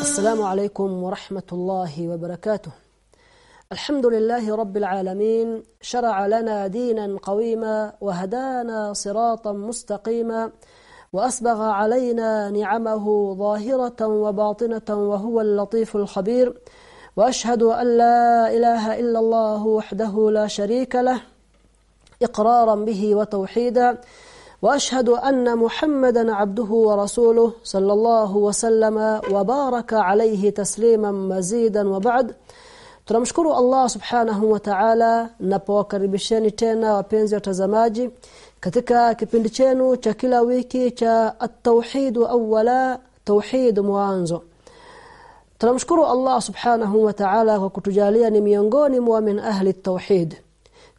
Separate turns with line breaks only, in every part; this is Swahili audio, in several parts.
السلام عليكم ورحمة الله وبركاته. الحمد لله رب العالمين. شرع لنا دينا قويما وهدانا صراطا مستقيما وأسبغ علينا نعمه ظاهرة وباطنة وهو اللطيف الخبير. وأشهد أن لا إله إلا الله وحده لا شريك له إقرارا به وتوحيدا وأشهد أن محمدا عبده ورسوله صلى الله وسلم وبارك عليه تسليما مزيدا وبعد. تنمشكر الله سبحانه وتعالى نبوكربشاني تينا وپنزي وتزماجي katika kipindi chenu cha kila wiki cha at-tauhid tunamshukuru Allah subhanahu wa ta'ala kwa kutujalia ni miongoni mwa min ahli at-tauhid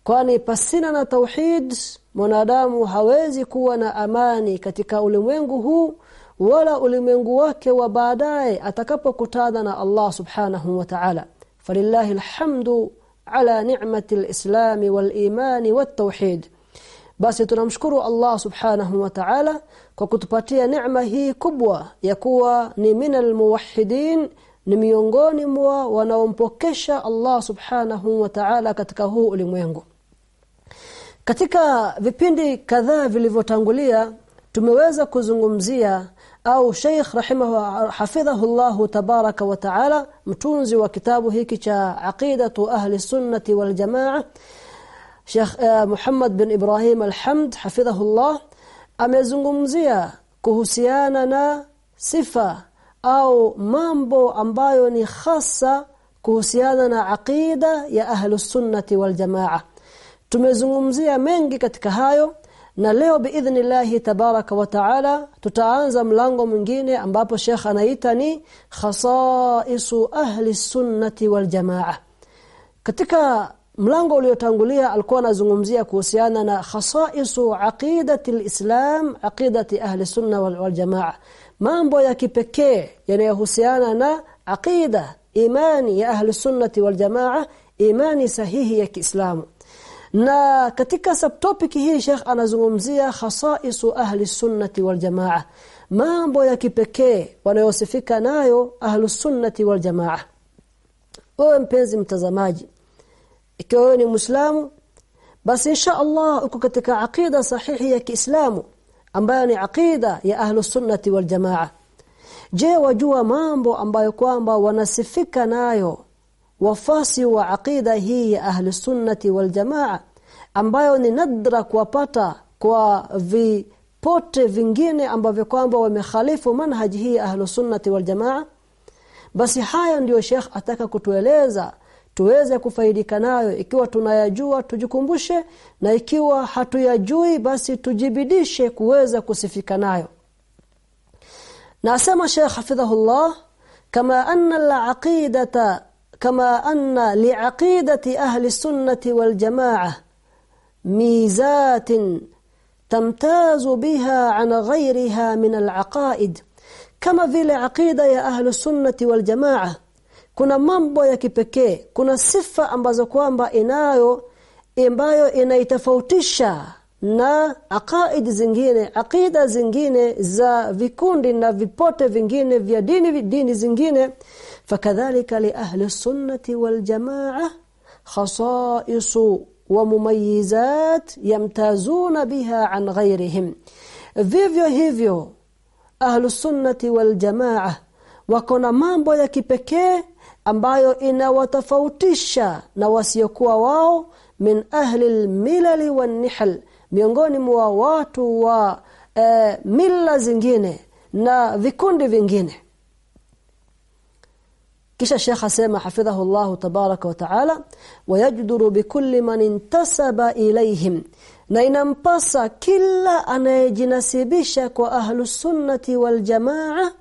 kwani pasina na tauhid mwanadamu hawezi kuwa na amani katika ulimwengu huu wala ulimwengu wake wa baadaye atakapokutana na Allah subhanahu wa ta'ala. Falillahi alhamdu ala ni'mati alislam waliman wattauhid. Basi tunamshukuru Allah subhanahu wa ta'ala kwa kutupatia neema hii kubwa ya kuwa ni minal muwahhidin ni miongoni mwa wanaompokesha Allah subhanahu wa ta'ala katika huu ulimwengu. Katika vipindi kadhaa vilivyotangulia tumeweza kuzungumzia au Sheikh rahimahu hafidhahullahu tabaraka wa taala mtunzi wa kitabu hiki cha aqidatu ahli sunnati wal jamaa Sheikh uh, Muhammad bin Ibrahim Alhamd hafidhahullah amezungumzia kuhusiana na sifa au mambo ambayo ni hasa kuhusiana na aqida ya ahli sunnati wal jamaa. Tumezungumzia mengi katika hayo na leo biidhnillahi tabaraka wa taala tutaanza mlango mwingine ambapo Sheikh anaita ni khasaisu ahli sunnati wal jamaa. Katika mlango uliotangulia alikuwa anazungumzia kuhusiana na khasaisu aqidati alislam aqidati ahli sunna wal, wal jamaa mambo ya kipekee yanayohusiana na aqida imani ya ahli sunnati wal jamaa imani sahihi ya Kiislamu. Na katika subtopic hii Sheikh anazungumzia khasaisu ahli sunnati wal jamaa mambo ya kipekee wanayosifika nayo ahli sunnati wal jamaa. Wewe mpenzi mtazamaji ikiwa ni muislamu basi insha Allah uko katika aqida sahihi ya Kiislamu ambayo ni aqida ya ahli sunnati wal jamaa. Je wajua mambo ambayo kwamba wanasifika nayo wafasi wa aqida hii ya ahli sunnati wal jamaa ambayo ni nadra kuwapata kwa vipote vingine ambavyo kwamba wamekhalifu manhaji hii ahli sunnati wal jamaa? Basi haya ndiyo Sheikh ataka kutueleza tuweze kufaidika nayo. Ikiwa tunayajua tujikumbushe na ikiwa hatuyajui basi tujibidishe kuweza kusifika nayo. Nasema Sheikh Hafidhahullah kama anna al-aqidata kama anna li'aqidati ahli sunnati wal jamaa mizatin tamtazu biha an ghayriha min al-aqaid. Kama vile aqida ya ahli sunnati wal jamaa kuna mambo ya kipekee kuna sifa ambazo kwamba inayo ambayo inaitofautisha na aqaid zingine aqida zingine za vikundi na vipote vingine vya dini dini zingine. Fakadhalika li ahli sunnati wal jamaa khasa'is wa mumayyizat yamtazuna biha an ghayrihim. Vivyo hivyo ahli sunnati wal jamaa wako na mambo ya kipekee ambayo inawatofautisha na wasiokuwa wao min ahli almilal wan nihl miongoni mwa watu wa e, mila zingine na vikundi vingine. Kisha Sheikh asema hafidhahu Allah tabaraka wa taala wayajduru bikulli man intasaba ilayhim na inampasa kila anayejinasibisha kwa ahlu sunnati wal jamaa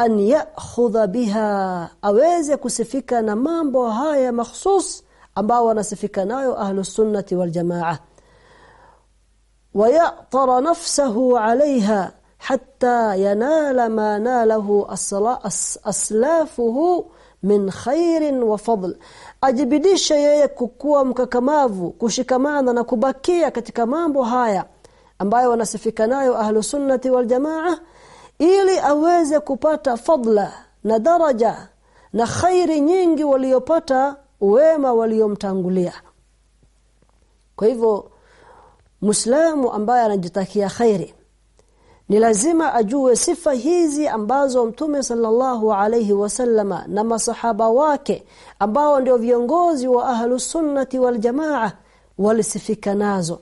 أن يأخذ بها. أويز يكسفك نمام بوهاية مخصوص أم باو نايو أهل السنة والجماعة. ويأطر نفسه عليها حتى ينال ما ناله أسلا أس أسلافه من خير وفضل. أجبديش يأيك كوكوا مككماف كشكمانا نكبكية كتكمام بوهاية أم باو نسفك نايو أهل السنة والجماعة ili aweze kupata fadla na daraja na khairi nyingi waliopata wema waliomtangulia. Kwa hivyo Muislamu ambaye anajitakia khairi ni lazima ajue sifa hizi ambazo Mtume sallallahu alayhi wasallama na masahaba wake ambao ndio viongozi wa ahlu sunnati wal jamaa walisifika nazo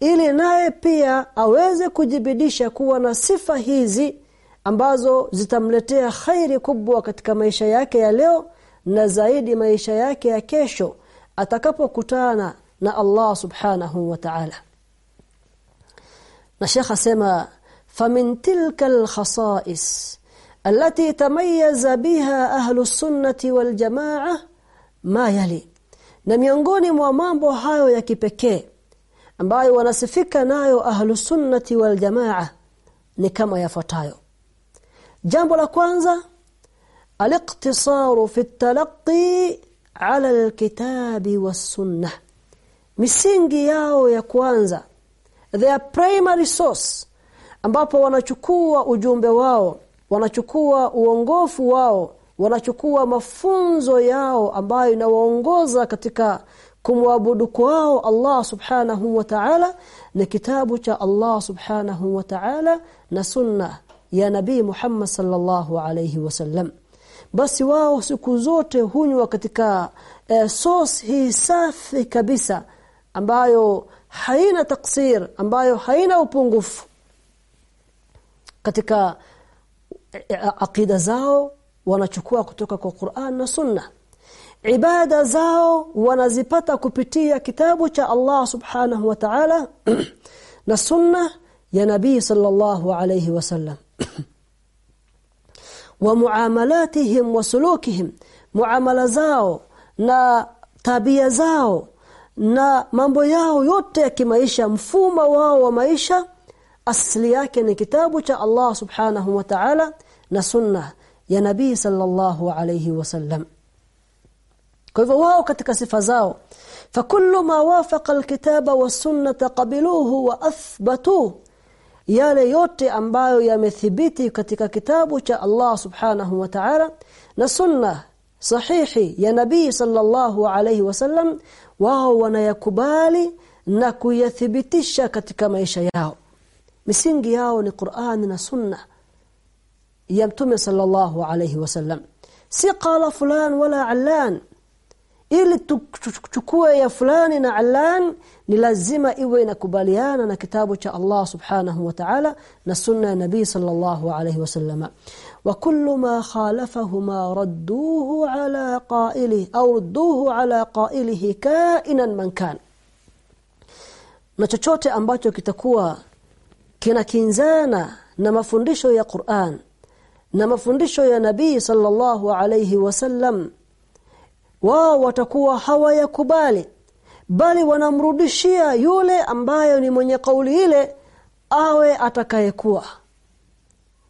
ili naye pia aweze kujibidisha kuwa na sifa hizi ambazo zitamletea khairi kubwa katika maisha yake ya leo na zaidi maisha yake ya kesho atakapokutana na Allah subhanahu wa ta'ala na Sheikh asema famin tilka alkhasa'is التي تميز بها أهل السنة والجماعة ما يلي na miongoni mwa mambo hayo ya kipekee ambayo wanasifika nayo ahlu sunnati wal jamaa ni kama yafuatayo jambo la kwanza الاقتصار في التلقي على الكتاب والسنه misingi yao ya kwanza their primary source ambapo wanachukua ujumbe wao wanachukua uongofu wao wanachukua mafunzo yao ambayo inawaongoza katika kumwabudu kwao Allah subhanahu wa ta'ala na kitabu cha Allah subhanahu wa ta'ala na sunna ya nabii Muhammad sallallahu alayhi wasallam basi wao siku zote hunywa katika eh, source hii safi kabisa ambayo haina taksir ambayo haina upungufu katika aqida zao wanachukua kutoka kwa Qur'an na Sunna ibada zao wanazipata kupitia kitabu cha Allah subhanahu wa ta'ala na sunna ya nabii sallallahu alayhi wasallam wa muamalatihim wa sulukihim muamala zao na tabia zao na mambo yao yote ya kimaisha mfumo wao wa maisha asili yake ni kitabu cha Allah subhanahu wa ta'ala na sunna ya nabii sallallahu alayhi wasallam kwa hivyo wao katika sifa zao fakullu ma wafaqa alkitaba was-sunnata qabiluhu wa athbatu yale yote ambayo yamethibiti katika kitabu cha Allah subhanahu wa ta'ala na sunna sahihi ya nabii sallallahu alayhi wasallam wao wanayakubali na kuyathibitisha katika maisha yao. Misingi yao ni Qur'an na sunna ya mtume sallallahu alayhi wasallam si qala fulan wala allan ili tuchukue ya fulani na allan ni lazima iwe inakubaliana na kitabu cha Allah subhanahu wa ta'ala na sunna ya nabii sallallahu alayhi wasallama wa kullu ma khalafahuma radduhu ala qa'ilihi au radduhu ala qa'ilihi ka'inan man kan na chochote ambacho kitakuwa kinakinzana na mafundisho ya Qur'an na mafundisho ya nabii sallallahu alayhi wasallam wao watakuwa hawayakubali bali wanamrudishia yule ambayo ni mwenye kauli ile awe atakayekuwa.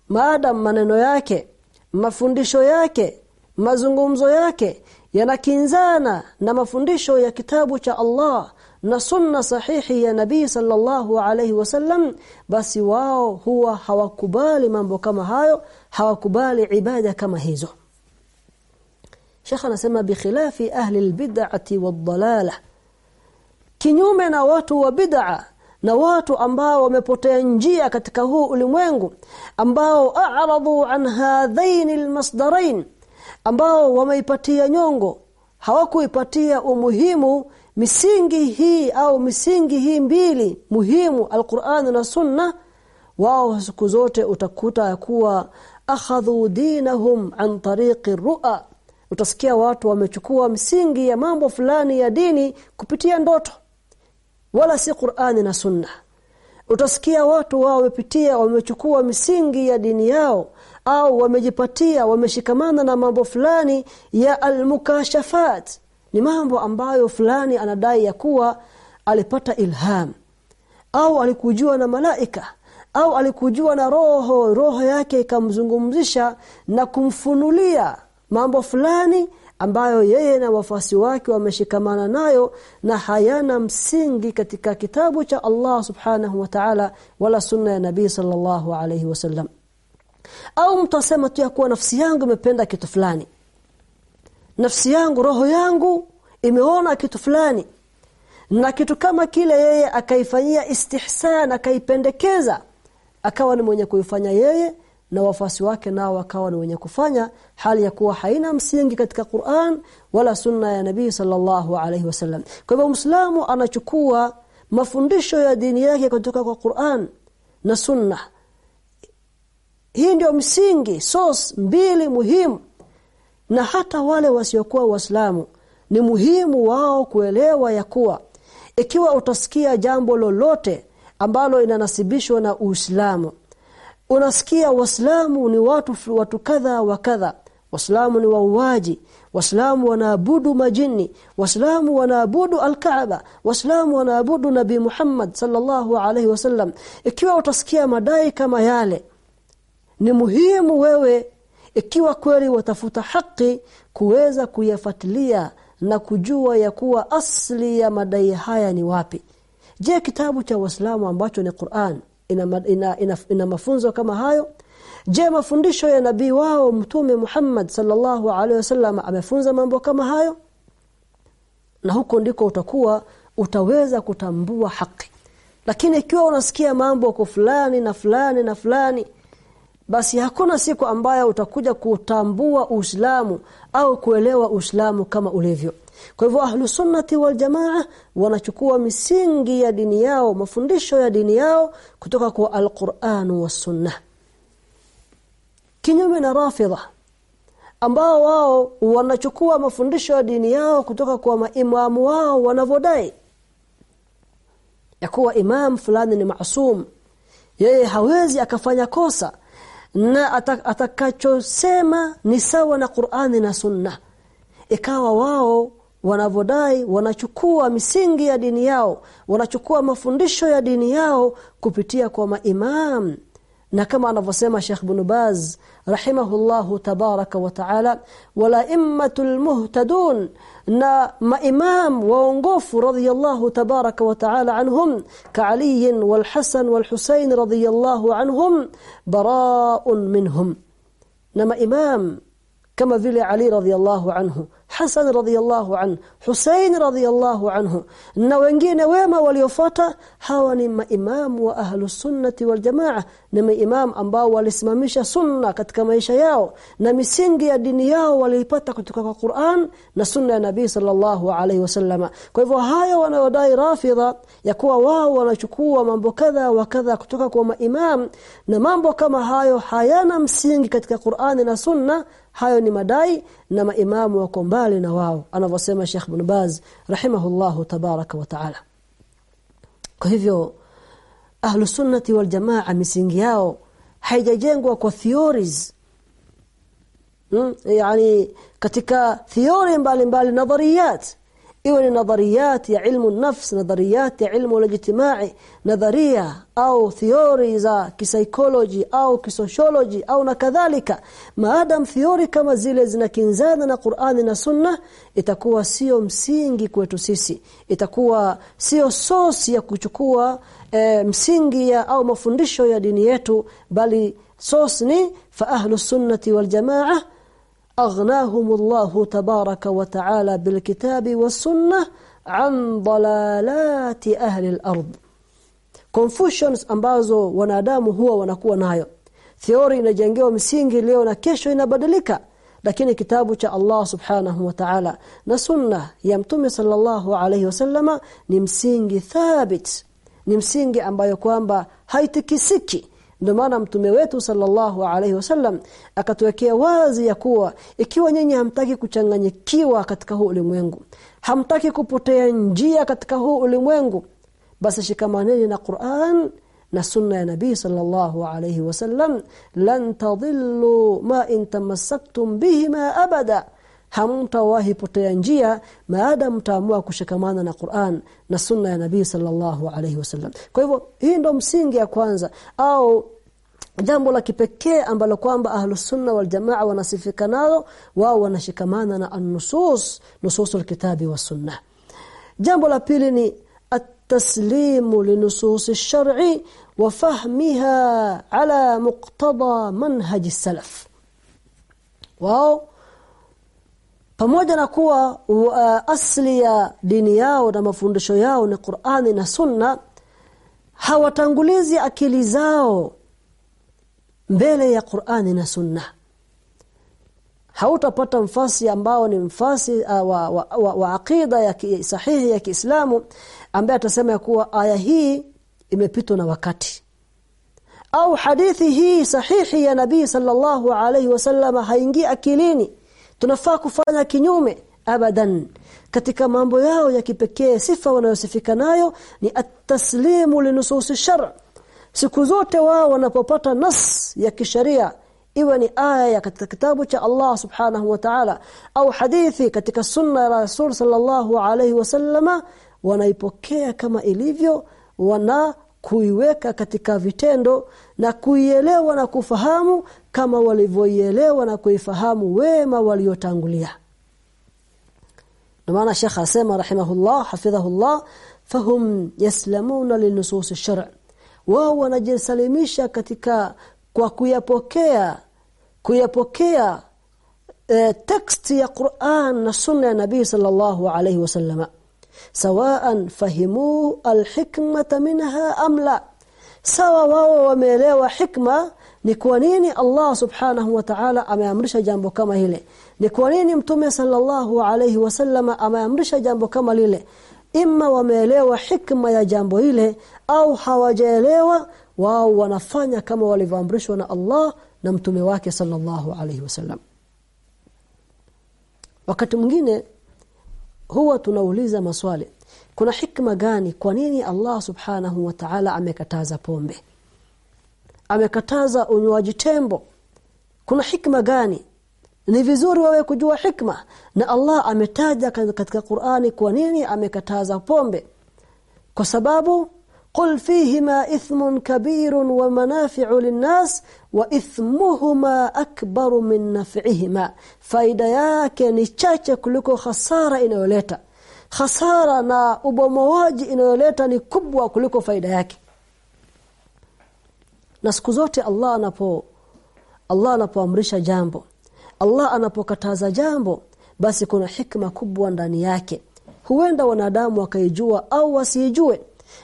Maadam maneno yake mafundisho yake mazungumzo yake yanakinzana na mafundisho ya kitabu cha Allah na sunna sahihi ya nabii sallallahu alayhi wasallam basi wao huwa hawakubali mambo kama hayo hawakubali ibada kama hizo Sheikh anasema bikhilafi ahli albid'ati wadhalalah kinyume na watu wa bid'a na watu ambao wamepotea njia katika huu ulimwengu ambao a'radu an hadhain almasdarain ambao wameipatia nyongo hawakuipatia umuhimu misingi hii au misingi hii mbili muhimu alquran na sunna wao siku zote utakuta kuwa akhadhu dinahum an tariqi ru'a utasikia watu wamechukua msingi ya mambo fulani ya dini kupitia ndoto wala si Qur'ani na Sunna. Utasikia watu wao wamepitia wamechukua misingi ya dini yao au wamejipatia wameshikamana na mambo fulani ya almukashafat. Ni mambo ambayo fulani anadai ya kuwa alipata ilham au alikujua na malaika au alikujua na roho roho yake ikamzungumzisha na kumfunulia mambo fulani ambayo yeye na wafuasi wake wameshikamana nayo na hayana msingi katika kitabu cha Allah subhanahu wa ta'ala wala sunna ya nabii sallallahu alayhi wasallam au mtasema tu ya kuwa nafsi yangu imependa kitu fulani. Nafsi yangu roho yangu imeona kitu fulani. Na kitu kama kile yeye akaifanyia istihsan akaipendekeza akawa ni mwenye kuifanya yeye na wafasi wake nao wakawa ni wenye kufanya hali ya kuwa haina msingi katika Qur'an wala sunna ya Nabii sallallahu alaihi wasallam. Kwa hivyo Muislamu anachukua mafundisho ya dini yake kutoka kwa Qur'an na sunna. Hii ndio msingi source mbili muhimu na hata wale wasiokuwa waislamu ni muhimu wao kuelewa ya kuwa ikiwa utasikia jambo lolote ambalo inanasibishwa na Uislamu unasikia waislamu ni watu watu kadha wa kadha. Waislamu ni wauaji. Waislamu wanaabudu majini. Waislamu wanaabudu alkaaba. Waislamu wanaabudu nabi Muhammad sallallahu alaihi wasallam. Ikiwa utasikia madai kama yale ni muhimu wewe ikiwa kweli watafuta haki kuweza kuyafatilia na kujua ya kuwa asli ya madai haya ni wapi. Je kitabu cha waislamu ambacho ni Qur'an ina, ina, ina, ina mafunzo kama hayo. Je mafundisho ya nabii wao mtume Muhammad sallallahu alaihi wasallam amefunza mambo kama hayo? Na huko ndiko utakuwa utaweza kutambua haki. Lakini ikiwa unasikia mambo kwa fulani na fulani na fulani basi hakuna siku ambayo utakuja kutambua Uislamu au kuelewa Uislamu kama ulivyo kwa hivyo ahlu sunnati wal jamaa wanachukua misingi ya dini yao mafundisho ya dini yao kutoka kwa al-Qur'an was sunnah. Kinyume na rafidha ambao wao wanachukua mafundisho ya dini yao kutoka kwa maimamu wao wanavodai ya kuwa imam fulani ni maasum yeye hawezi akafanya kosa na atakachosema ni sawa na Qur'ani na Sunna ikawa wao wanavodai wanachukua misingi ya dini yao wanachukua mafundisho ya dini yao kupitia kwa maimam. Na kama anavyosema Sheikh Ibn Baz rahimahullahu tabaraka wa taala wala immatul muhtadun. Na maimam waongofu radhiyallahu tabaraka wa taala anhum ka'ali wal Hasan wal Husain radhiyallahu anhum bara'un minhum. Na maimam kama vile Ali radhiallahu anhu Hasan radhiallahu anhu Hussein radhiallahu anhu na wengine wema waliofuata hawa ni maimamu wa ahlu sunnati wal jamaa na maimam ambao walisimamisha sunna katika maisha yao na misingi ya dini yao waliipata kutoka kwa Qur'an na sunna ya Nabii sallallahu alaihi wasallama kwa hivyo haya wanaodai rafidha ya kuwa wao wanachukua mambo kadha wa kadha kutoka kwa maimam na mambo kama hayo hayana msingi katika Qur'an na sunna hayo ni madai na maimamu wako mbali na wao anavyosema Sheikh Ibn Baz rahimahullahu tabaraka wa taala. Kwa hivyo ahlu sunnati wal jamaa misingi yao haijajengwa kwa theories. Hmm? yani katika theory mbalimbali nadhariyat iwe ni nadhariyat ya ilmu nafs nadhariyat ya ilmu al-ijtimai nadharia au theory za psychology au kisociology au na kadhalika. Maadam theory kama zile zinakinzana na Qur'ani na Sunna itakuwa sio msingi kwetu sisi. Itakuwa sio source ya kuchukua e, msingi ya au mafundisho ya dini yetu bali source ni fa ahlus sunnati wal jamaa أغناهم الله تبارك وتعالى بالكتاب والسنة عن ضلالات أهل الأرض confusions ambazo wanadamu huwa wanakuwa nayo theory inajengewa msingi leo na kesho inabadilika lakini kitabu cha Allah subhanahu wa ta'ala na sunna ya mtume sallallahu alayhi wasallama ni msingi thabit ni msingi ambayo kwamba haitikisiki ndio maana mtume wetu sallallahu alaihi wasallam akatuwekea wazi ya kuwa ikiwa nyinyi hamtaki kuchanganyikiwa katika huu ulimwengu hamtaki kupotea njia katika huu ulimwengu basi shikamaneni na Qur'an na sunna ya nabii sallallahu alaihi wasallam. Lan tadhillu ma in tamassaktum bihima abada hamtawahi potea njia maada mtaamua kushikamana na Qur'an na sunna ya nabii sallallahu alayhi wasallam kwa hivyo hii ndo msingi ya kwanza au jambo la kipekee ambalo kwamba ahlus sunna wal jamaa wanasifika nalo wao wanashikamana na an-nusus nususul kitabi was sunnah jambo la pili ni التسليم لنصوص الشرع وفهمها على مقتضى منهج السلف wao pamoja na kuwa uh, asli ya dini yao na mafundisho yao ni Qur'ani na Sunna hawatangulizi akili zao mbele ya Qur'ani na Sunna. Hautapata mfasi ambao ni mfasi uh, wa, wa, wa, wa aqida ya ki, sahihi ya Kiislamu ambaye atasema ya kuwa aya hii imepitwa na wakati. Au hadithi hii sahihi ya nabii sallallahu alayhi wasallam haingii akilini tunafaa kufanya kinyume abadan. Katika mambo yao ya kipekee sifa wanayosifika nayo ni at-taslimu linusus shar. Siku zote wao wanapopata nas ya kisharia iwe ni aya katika kitabu cha Allah subhanahu wa ta'ala au hadithi katika sunna ya Rasul sallallahu alayhi wasallama wanaipokea kama ilivyo wana kuiweka katika vitendo na kuielewa na kufahamu kama walivyoielewa na kuifahamu wema waliotangulia. Maana Sheikh asema rahimahullah hafidhahullah fahum yaslamuna linusus ash-shar' wao wanajisalimisha katika kwa kuyapokea kuyapokea e, text ya Qur'an na sunna ya Nabii sallallahu alayhi wasallama. Sawaan fahimu alhikmata minha am la. Sawa wao wameelewa hikma ni kwa nini Allah subhanahu wa ta'ala ameamrisha jambo kama hile? Ni kwa nini mtume sallallahu alayhi wasallama ameamrisha jambo kama lile? Imma wameelewa hikma ya jambo ile au hawajaelewa wao wanafanya kama walivyoamrishwa na Allah na mtume wake sallallahu alayhi wasallam wakati mwingine huwa tunauliza maswali. Kuna hikma gani kwa nini Allah subhanahu wa ta'ala amekataza pombe amekataza unywaji tembo. Kuna hikma gani? Ni vizuri wawe kujua hikma na Allah ametaja katika Qur'ani kwa nini amekataza pombe. Kwa sababu qul fihima ithmun kabirun wa manafi'u linnas wa ithmuhuma akbaru min naf'ihima. Faida yake ni chache kuliko hasara inayoleta. Hasara na ubomowaji inayoleta ni kubwa kuliko faida yake na siku zote Allah anapo Allah anapoamrisha jambo Allah anapokataza jambo basi kuna hikma kubwa ndani yake. Huenda wanadamu wakaijua au wasijue.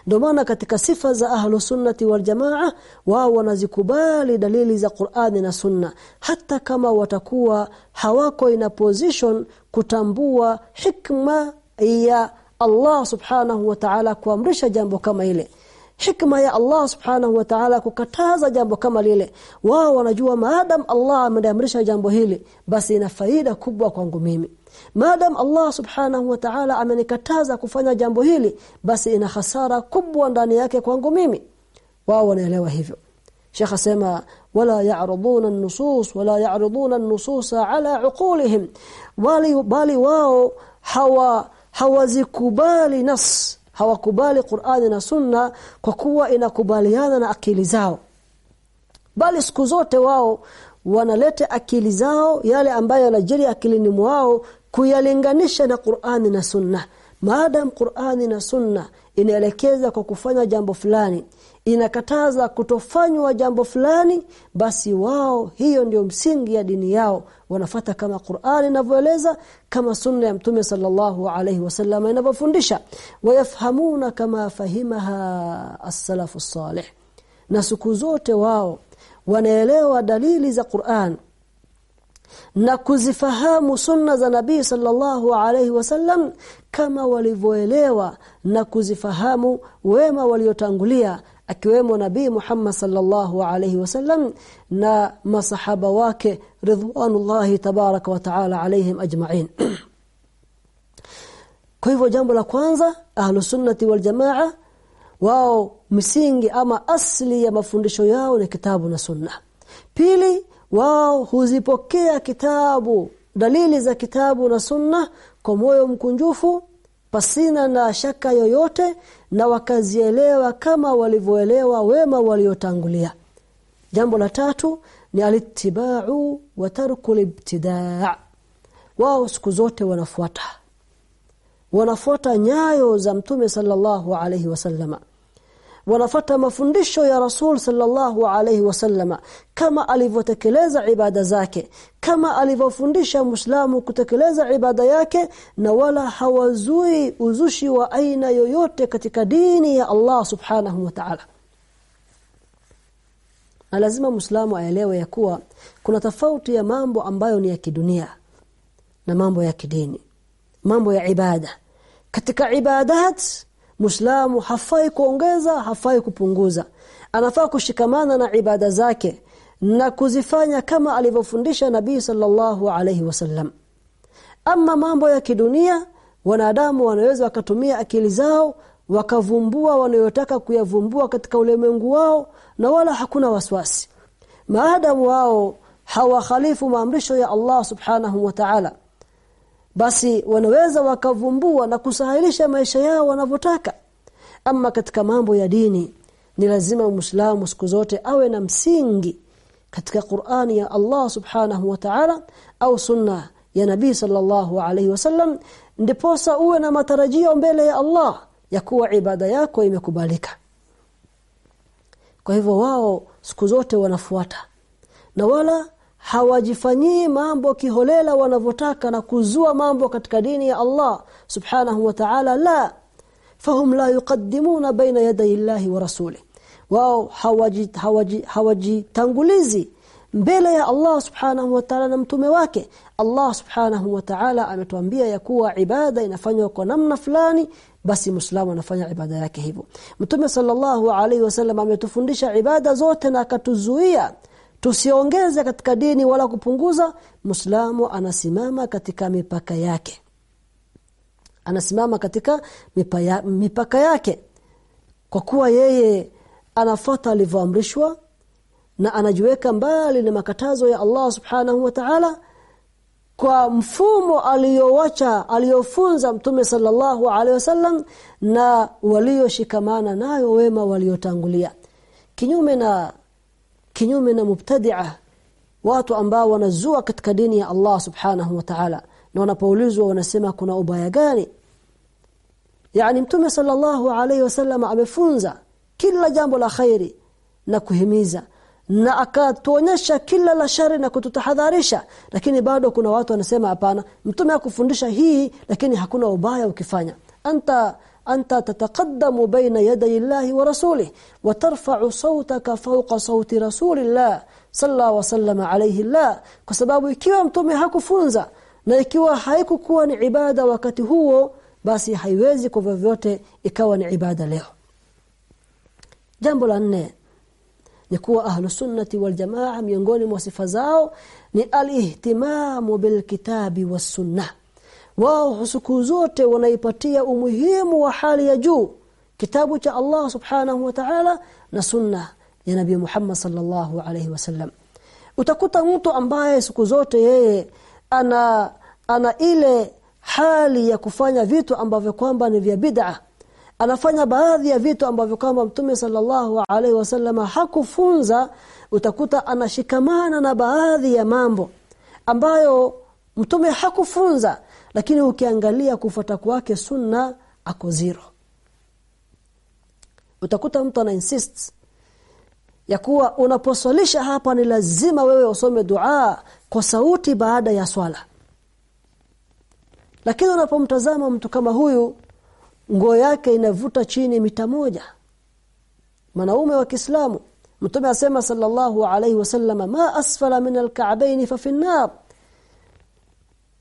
Ndio maana katika sifa za ahlu sunnati wal jamaa wao wanazikubali dalili za Qur'ani na Sunna. Hata kama watakuwa hawako in position kutambua hikma ya Allah subhanahu wa ta'ala kuamrisha jambo kama ile hikma ya Allah subhanahu wa ta'ala kukataza jambo kama lile. Wao wanajua maadam Allah ameamrisha jambo hili basi ina faida kubwa kwangu mimi. Maadam Allah subhanahu wa ta'ala amenikataza kufanya jambo hili basi ina hasara kubwa ndani yake kwangu mimi. Wao wanaelewa hivyo. Sheikh asema wala ya'ruduna an-nusus wala ya'ruduna an-nusus ala uqulihim. Bali bali wao hawa hawazikubali nas hawakubali Qur'ani na Sunna kwa kuwa inakubaliana na akili zao. Bali siku zote wao wanaleta akili zao yale ambayo yanajiri akilini mwao kuyalinganisha na Qur'ani na Sunna. Maadam Qur'ani na Sunna inaelekeza kwa kufanya jambo fulani inakataza kutofanywa jambo fulani basi wao hiyo ndio msingi ya dini yao. Wanafata kama Qur'ani inavyoeleza kama sunna ya mtume sallallahu alayhi wasallam inavyofundisha. Wayafhamuna kama fahimaha as-salafu salih na siku zote wao wanaelewa dalili za Qur'an na kuzifahamu sunna za nabii sallallahu alayhi wasallam kama walivyoelewa na kuzifahamu wema waliotangulia akiwemo nabii Muhammad sallallahu alayhi wasallam na masahaba wake ridwanullahi tabaraka wa taala alayhim ajma'in. Kwa hivyo jambo la kwanza ahlus sunnati wal jamaa wao msingi ama asli ya mafundisho yao ni kitabu na sunna. Pili wao huzipokea kitabu dalili za kitabu na sunna kwa moyo mkunjufu pasina na shaka yoyote na wakazielewa kama walivyoelewa wema waliotangulia. Jambo la tatu ni alittiba'u wa tarku libtidaa wao siku zote wanafuata. Wanafuata nyayo za mtume sallallahu alaihi wasallama wanafuata mafundisho ya Rasul sallallahu alayhi wasallama kama alivyotekeleza ibada zake kama alivyofundisha Muislamu kutekeleza ibada yake na wala hawazui uzushi wa aina yoyote katika dini ya Allah subhanahu wa ta'ala. Na lazima Muislamu aelewe ya kuwa kuna tofauti ya mambo ambayo ni ya kidunia na mambo ya kidini mambo ya ibada. Katika ibadat Muislamu hafai kuongeza hafai kupunguza. Anafaa kushikamana na ibada zake na kuzifanya kama alivyofundisha Nabii sallallahu alayhi wasallam. Ama mambo ya kidunia wanadamu wanaweza wakatumia akili zao wakavumbua wanayotaka kuyavumbua katika ulimwengu wao na wala hakuna waswasi maadamu wao hawakhalifu maamrisho ya Allah subhanahu wa ta'ala basi wanaweza wakavumbua na kusahilisha maisha yao wanavyotaka. Ama katika mambo ya dini ni lazima muislamu siku zote awe na msingi katika Qur'ani ya Allah subhanahu wa ta'ala au sunna ya Nabii sallallahu alaihi wasallam ndiposa uwe na matarajio mbele ya Allah ya kuwa ibada yako imekubalika. Kwa hivyo wao siku zote wanafuata na wala hawajifanyii mambo kiholela wanavyotaka na kuzua mambo katika dini ya Allah subhanahu wa ta'ala la. Fahum la yuqaddimuna baina yaday Allahi wa rasuli. Wao hawajitangulizi hawaji mbele ya Allah subhanahu wa ta'ala na mtume wake. Allah subhanahu wa ta'ala ametuambia ya kuwa ibada inafanywa kwa namna fulani basi muislamu anafanya ibada yake hivyo. Mtume sallallahu alaihi wasallam ametufundisha ibada zote na akatuzuia tusiongeze katika dini wala kupunguza. Muislamu anasimama katika mipaka yake. Anasimama katika mipaya, mipaka yake. Kwa kuwa yeye anafata alivyoamrishwa na anajiweka mbali na makatazo ya Allah subhanahu wa ta'ala kwa mfumo aliyowacha aliyofunza mtume sallallahu alaihi wasallam na walioshikamana nayo wema waliotangulia. Kinyume na kinyume na mubtadi'a. Watu ambao wanazua katika dini ya Allah subhanahu wa ta'ala. Na wanapoulizwa wanasema kuna ubaya gani? Yani mtume sallallahu alaihi wasallam amefunza kila jambo la khairi na kuhimiza. Na akatuonyesha kila la shari na kututahadharisha. Lakini bado kuna watu wanasema hapana mtume akufundisha hii lakini hakuna ubaya ukifanya. Anta anta tataqaddamu baina yaday Allahi wa rasulih wa tarfa'u sawtaka fawqa sawti rasulillah sallallahu wasallam alayhi Allah kwa ikiwa mtume hakufunza na ikiwa haikukuwa ni ibada wakati huo basi haiwezi kwa vyovyote ikawa ni ibada leo. Jambo la nne ni kuwa ahlu sunnati wal jamaa miongoni mwa sifa zao ni alihtimamu bilkitabi was sunnah wao siku zote wanaipatia umuhimu wa hali ya juu kitabu cha Allah subhanahu wa ta'ala na sunna ya nabii Muhammad sallallahu alaihi wasallam utakuta mtu ambaye siku zote yeye ana ana ile hali ya kufanya vitu ambavyo kwamba ni vya bid'a. Anafanya baadhi ya vitu ambavyo kama mtume sallallahu alaihi wasallam hakufunza utakuta anashikamana na baadhi ya mambo ambayo mtume hakufunza lakini ukiangalia kufuata kwake sunna ako zero. Utakuta mtu ana insist ya kuwa unaposwalisha hapa ni lazima wewe usome dua kwa sauti baada ya swala. Lakini unapomtazama mtu kama huyu nguo yake inavuta chini mita moja. Mwanaume wa Kiislamu mtume asema sallallahu alaihi wasallam ma asfala min alka'bayn fa fi nar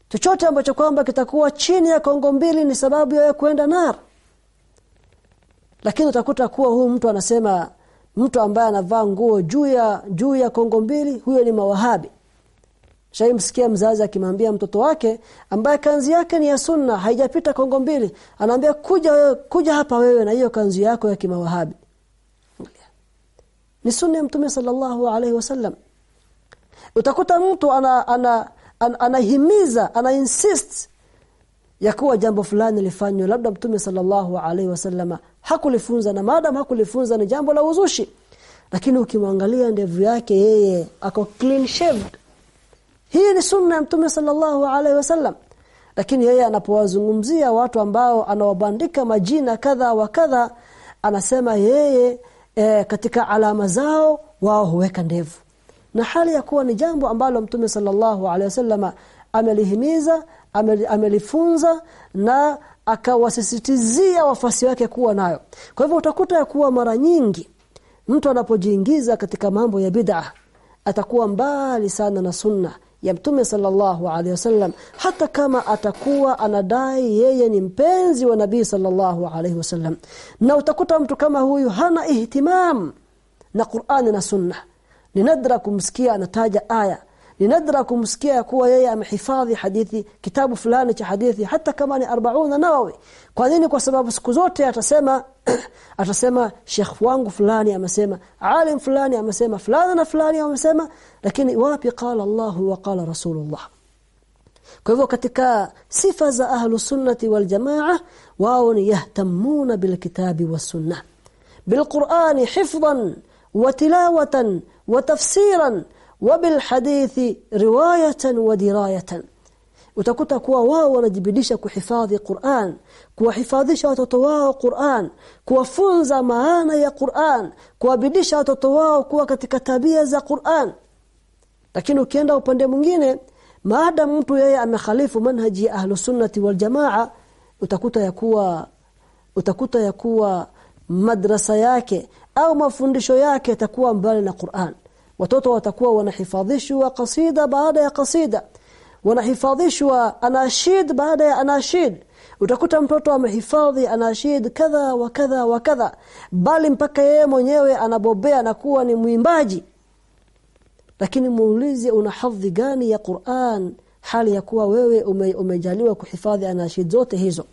chochote ambacho kwamba kitakuwa chini ya kongo mbili ni sababu ya kwenda nar. Lakini utakuta kuwa huyu mtu anasema mtu ambaye anavaa nguo juu ya juu ya kongo mbili huyo ni mawahabi. Shaimsikia mzazi akimwambia mtoto wake ambaye kanzi yake ni ya sunna haijapita kongo mbili anaambia kuja kuja hapa wewe na hiyo kanzi yako ya kimawahabi. Ni sunna ya mtume sallallahu alaihi wasallam. Utakuta mtu ana ana anahimiza ana, ana insist ya kuwa jambo fulani lifanywe. Labda mtume sallallahu alaihi wasallama hakulifunza na madam hakulifunza ni jambo la uzushi. Lakini ukimwangalia ndevu yake yeye ako clean shaved. Hii ni sunna ya mtume sallallahu alaihi wasallam. Lakini yeye anapowazungumzia watu ambao anawabandika majina kadha wa kadha anasema yeye e, katika alama zao wao huweka ndevu na hali ya kuwa ni jambo ambalo mtume sallallahu alaihi wasallam amelihimiza amelifunza na akawasisitizia wafasi wake kuwa nayo. Kwa hivyo utakuta ya kuwa mara nyingi mtu anapojiingiza katika mambo ya bid'a atakuwa mbali sana na sunna ya mtume sallallahu alaihi wasallam hata kama atakuwa anadai yeye ni mpenzi wa nabii sallallahu alaihi wasallam. Na utakuta mtu kama huyu hana ihtimam na Qur'ani na sunna ni nadra kumsikia anataja aya. Ni nadra kumsikia kuwa yeye amehifadhi hadithi kitabu fulani cha hadithi hata kama ni 40 nawawi. Kwa nini? Kwa sababu siku zote atasema atasema sheikh wangu fulani amesema alim fulani amesema fulani na fulani amesema lakini wapi qala Allah wa qala Rasulullah? Kwa hivyo katika sifa za ahlu sunnati wal jamaa wao ni yahtamuna bil kitabi was sunnah. Bil qur'ani hifdhan wa tilawatan watafsiran wabilhadithi riwayatan wa utakuta kuwa wao wanajibidisha kuhifadhi Qur'an kuwahifadhisha watoto wao Qur'an kuwafunza maana ya Qur'an kuwabidisha watoto wao kuwa katika tabia za Qur'an. Lakini ukienda upande mwingine maadamu mtu yeye amekhalifu manhaji ahlu sunnati wal jamaa utakuta ya kuwa utakuta ya kuwa madrasa yake au mafundisho yake yatakuwa mbali na Qur'an. Watoto watakuwa wanahifadhishwa kasida baada ya kasida. Wanahifadhishwa anashid baada ya anashid. Utakuta mtoto amehifadhi anashid kadha wa kadha wa kadha. Bali mpaka yeye mwenyewe anabobea na kuwa ni mwimbaji. Lakini muulize una hadhi gani ya Qur'an? Hali ya kuwa wewe ume, umejaliwa kuhifadhi anashid zote hizo.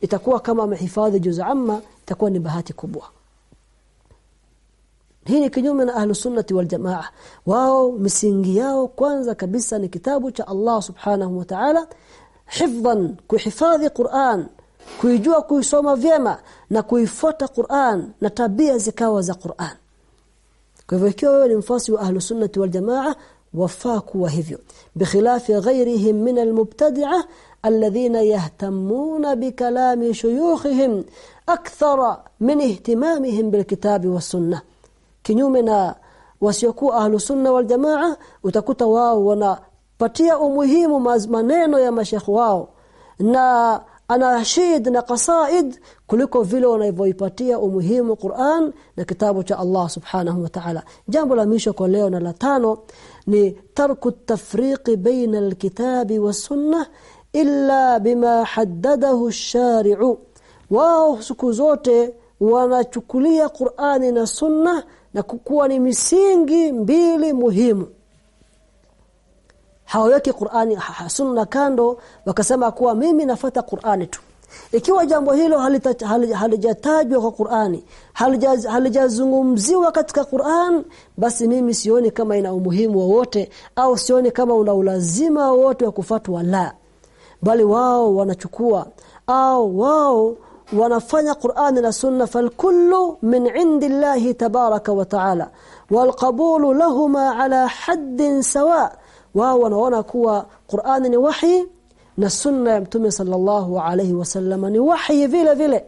Itakuwa kama amehifadhi juz amma itakuwa ni bahati kubwa hii ni kinyume na ahlu sunnati wal jamaa wao misingi yao kwanza kabisa ni kitabu cha Allah subhanahu wa ta'ala hifdhan kuhifadhi Qur'an kuijua kuisoma vyema na kuifuata Qur'an na tabia zikawa za Qur'an kwa hivyo ikiwa wewe ni mfasi wa ahlu sunnati wal jamaa wafaa kuwa hivyo bikhilafi ghayrihim min almubtadi'ah alladhina yahtamuna bikalami shuyukhihim akthara min ihtimamihim bilkitabi was sunnah kinyume na wasiokuwa ahlu sunna wal jamaa utakuta wao wanapatia umuhimu maneno ya mashekh wao na anashid na qasaid kuliko vile wanavyoipatia umuhimu Qur'an na kitabu cha Allah subhanahu wa ta'ala. Jambo la mwisho kwa leo na la tano ni tarku tafriqi baina alkitabi was sunnah illa bima haddadahu ash-shari'u. Wao siku zote wanachukulia Qur'ani na sunna na kukuwa ni misingi mbili muhimu. Hawaweki Qur'ani sunna kando wakasema kuwa mimi nafata Qur'ani tu. Ikiwa jambo hilo halijatajwa kwa Qur'ani halijazungumziwa katika Qur'an basi mimi sioni kama ina umuhimu wowote au sioni kama una ulazima wowote wa kufuatwa la. Bali wao wanachukua au wao wanafanya ونفعنا قرآننا السنة فالكل من عند tabaraka wa ta'ala walqabulu لهما ala haddin sawa wa wanaona kuwa Qur'ani ni wahi na sunna ya Mtume sallallahu alayhi wa sallam ni wahi vile vile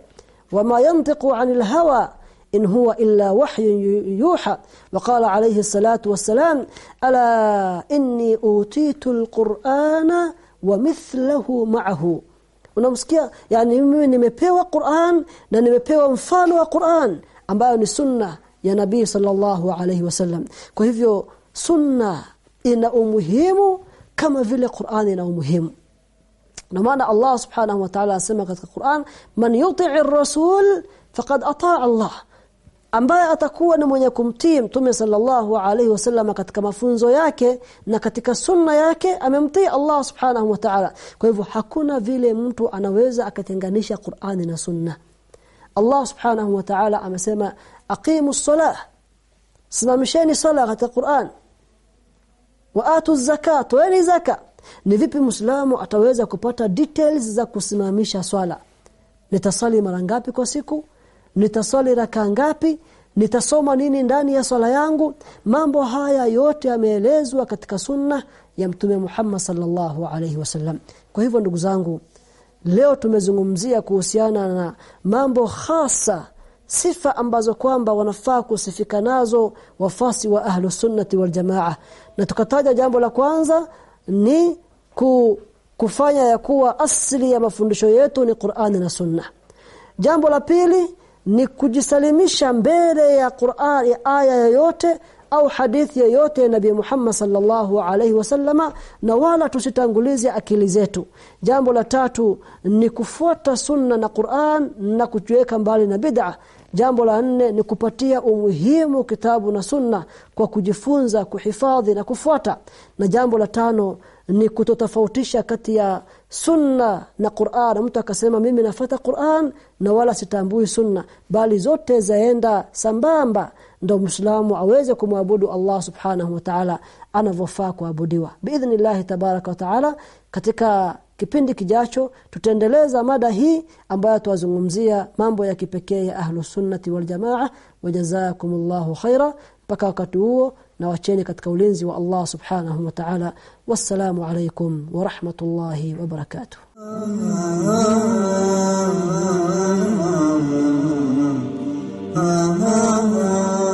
wama yantiqu anil hawa in huwa illa wahyun yuha waqala alayhi salatu wassalam ala inni utitu alqur'ana wa mithluhu ma'ahu unamsikia yani mimi nimepewa Qur'an na nimepewa mfano wa Qur'an ambayo ni sunna ya Nabii sallallahu alaihi wasallam kwa hivyo sunna ina umuhimu kama vile Qur'an ina umuhimu. Na maana Allah subhanahu wa ta'ala asema katika Qur'an man yuti'ir rasul faqad ata'a Allah ambaye atakuwa ni mwenye kumtii mtume sallallahu alaihi wasallam katika mafunzo yake na katika sunna yake amemtii Allah subhanahu wa ta'ala. Kwa hivyo hakuna vile mtu anaweza akatenganisha Qur'ani na sunna. Allah subhanahu wa ta'ala amesema aqimu salah simamisheni sala katika Qur'an. Wa atu zakat wa zaka ni vipi muislamu ataweza kupata details za kusimamisha swala? Nitasali mara ngapi kwa siku nitasali rakaa ngapi? Nitasoma nini ndani ya swala yangu? Mambo haya yote yameelezwa katika sunna ya mtume Muhammad sallallahu alaihi wasallam kwa hivyo ndugu zangu leo tumezungumzia kuhusiana na mambo hasa sifa ambazo kwamba wanafaa kusifika nazo wafasi wa ahlu sunnati wal jamaa. Na tukataja jambo la kwanza ni ku, kufanya ya kuwa asili ya mafundisho yetu ni Qur'ani na Sunna. Jambo la pili ni kujisalimisha mbele ya Qur'an ya aya yoyote au hadithi yoyote ya Nabii Muhammad sallallahu alaihi wasallama na wala tusitangulize akili zetu. Jambo la tatu ni kufuata sunna na Qur'an na kujiweka mbali na bid'a. Jambo la nne ni kupatia umuhimu kitabu na sunna kwa kujifunza, kuhifadhi na kufuata. Na jambo la tano ni kutotofautisha kati ya sunna na Qur'an. Mtu akasema mimi nafata Qur'an na wala sitambui sunna, bali zote zaenda sambamba ndo Muislamu aweze kumwabudu Allah Subhanahu wa Ta'ala kuabudiwa. Biidhnillah tabaraka wa Ta'ala katika kipindi kijacho tutaendeleza mada hii ambayo tuwazungumzia mambo ya kipekee ya ahlus sunnati wal jamaa. Wajazakumullahu khaira. Mpaka wakati huo na wacheni katika ulinzi wa Allah subhanahu wa ta'ala. Wassalamu alaykum wa rahmatullahi wa barakatuh